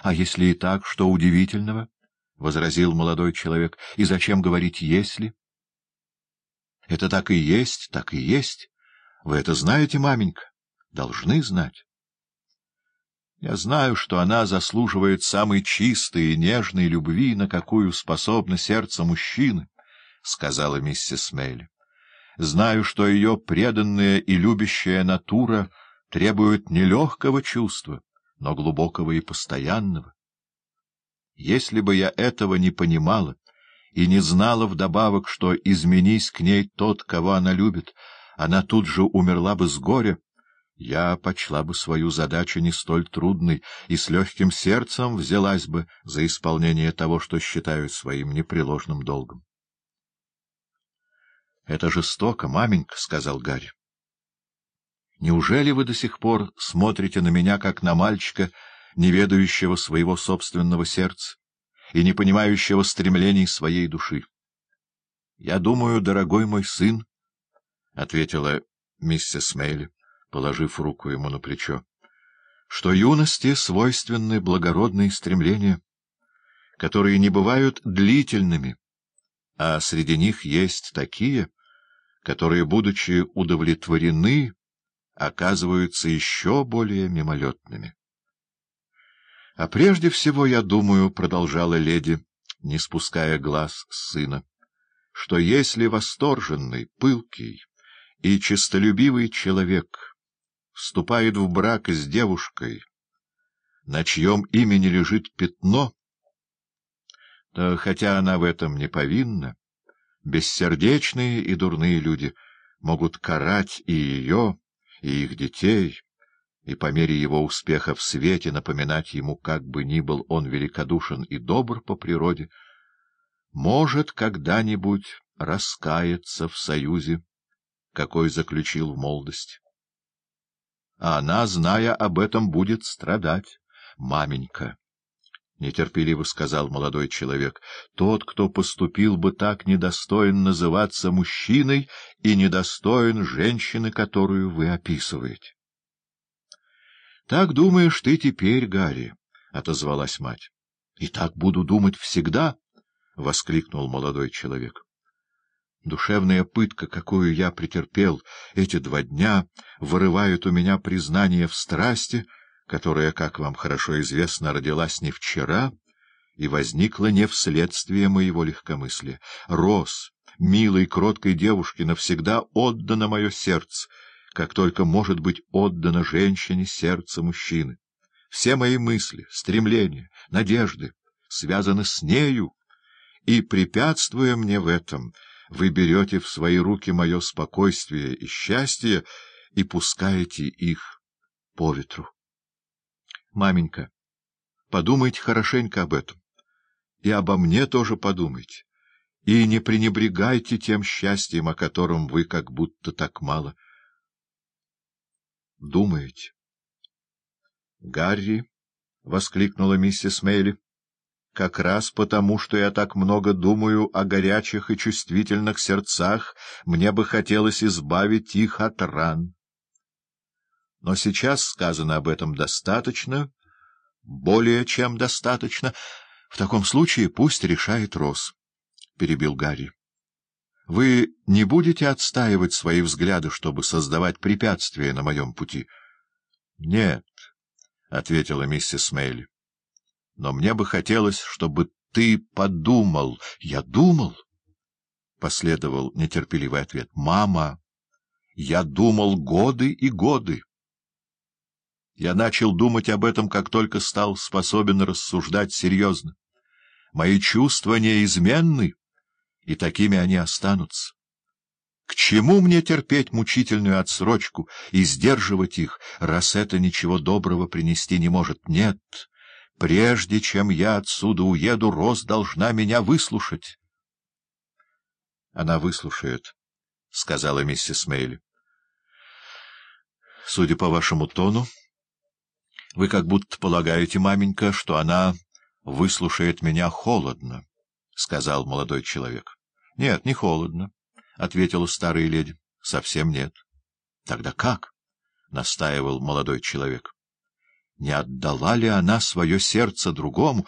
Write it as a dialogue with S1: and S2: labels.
S1: — А если и так, что удивительного? — возразил молодой человек. — И зачем говорить «если»? — Это так и есть, так и есть. Вы это знаете, маменька? Должны знать. Я знаю, что она заслуживает самой чистой и нежной любви, на какую способно сердце мужчины, — сказала миссис Мейли. Знаю, что ее преданная и любящая натура требует не легкого чувства, но глубокого и постоянного. Если бы я этого не понимала и не знала вдобавок, что, изменись к ней тот, кого она любит, она тут же умерла бы с горя, я почла бы свою задачу не столь трудной и с легким сердцем взялась бы за исполнение того, что считаю своим непреложным долгом. — Это жестоко, маменька, — сказал Гарри. — Неужели вы до сих пор смотрите на меня, как на мальчика, не ведающего своего собственного сердца и не понимающего стремлений своей души? — Я думаю, дорогой мой сын, — ответила миссис Мейли, положив руку ему на плечо, — что юности свойственны благородные стремления, которые не бывают длительными, а среди них есть такие, которые, будучи удовлетворены, оказываются еще более мимолетными. — А прежде всего, я думаю, — продолжала леди, не спуская глаз сына, — что если восторженный, пылкий и честолюбивый человек вступает в брак с девушкой, на чьем имени лежит пятно, то, хотя она в этом не повинна, бессердечные и дурные люди могут карать и ее, и их детей, и по мере его успеха в свете напоминать ему, как бы ни был он великодушен и добр по природе, может когда-нибудь раскаяться в союзе, какой заключил в молодости. А она, зная об этом, будет страдать, маменька. — нетерпеливо сказал молодой человек, — тот, кто поступил бы так, недостоин называться мужчиной и недостоин женщины, которую вы описываете. — Так думаешь ты теперь, Гарри, — отозвалась мать. — И так буду думать всегда, — воскликнул молодой человек. Душевная пытка, какую я претерпел эти два дня, вырывает у меня признание в страсти — которая, как вам хорошо известно, родилась не вчера и возникла не вследствие моего легкомыслия. Рос, милой, кроткой девушке, навсегда отдано мое сердце, как только может быть отдано женщине сердце мужчины. Все мои мысли, стремления, надежды связаны с нею, и, препятствуя мне в этом, вы берете в свои руки мое спокойствие и счастье и пускаете их по ветру. Маменька, подумайте хорошенько об этом. И обо мне тоже подумайте. И не пренебрегайте тем счастьем, о котором вы как будто так мало думаете. — Гарри, — воскликнула миссис Мейли, — как раз потому, что я так много думаю о горячих и чувствительных сердцах, мне бы хотелось избавить их от ран. Но сейчас сказано об этом достаточно, более чем достаточно. В таком случае пусть решает Рос, — перебил Гарри. — Вы не будете отстаивать свои взгляды, чтобы создавать препятствия на моем пути? — Нет, — ответила миссис Мейли. — Но мне бы хотелось, чтобы ты подумал. — Я думал, — последовал нетерпеливый ответ. — Мама, я думал годы и годы. Я начал думать об этом, как только стал способен рассуждать серьезно. Мои чувства неизменны, и такими они останутся. К чему мне терпеть мучительную отсрочку и сдерживать их, раз это ничего доброго принести не может? Нет, прежде чем я отсюда уеду, Рос должна меня выслушать. — Она выслушает, — сказала миссис Мейли. — Судя по вашему тону... — Вы как будто полагаете, маменька, что она выслушает меня холодно, — сказал молодой человек. — Нет, не холодно, — ответила старая леди. — Совсем нет. — Тогда как? — настаивал молодой человек. — не отдала ли она свое сердце другому?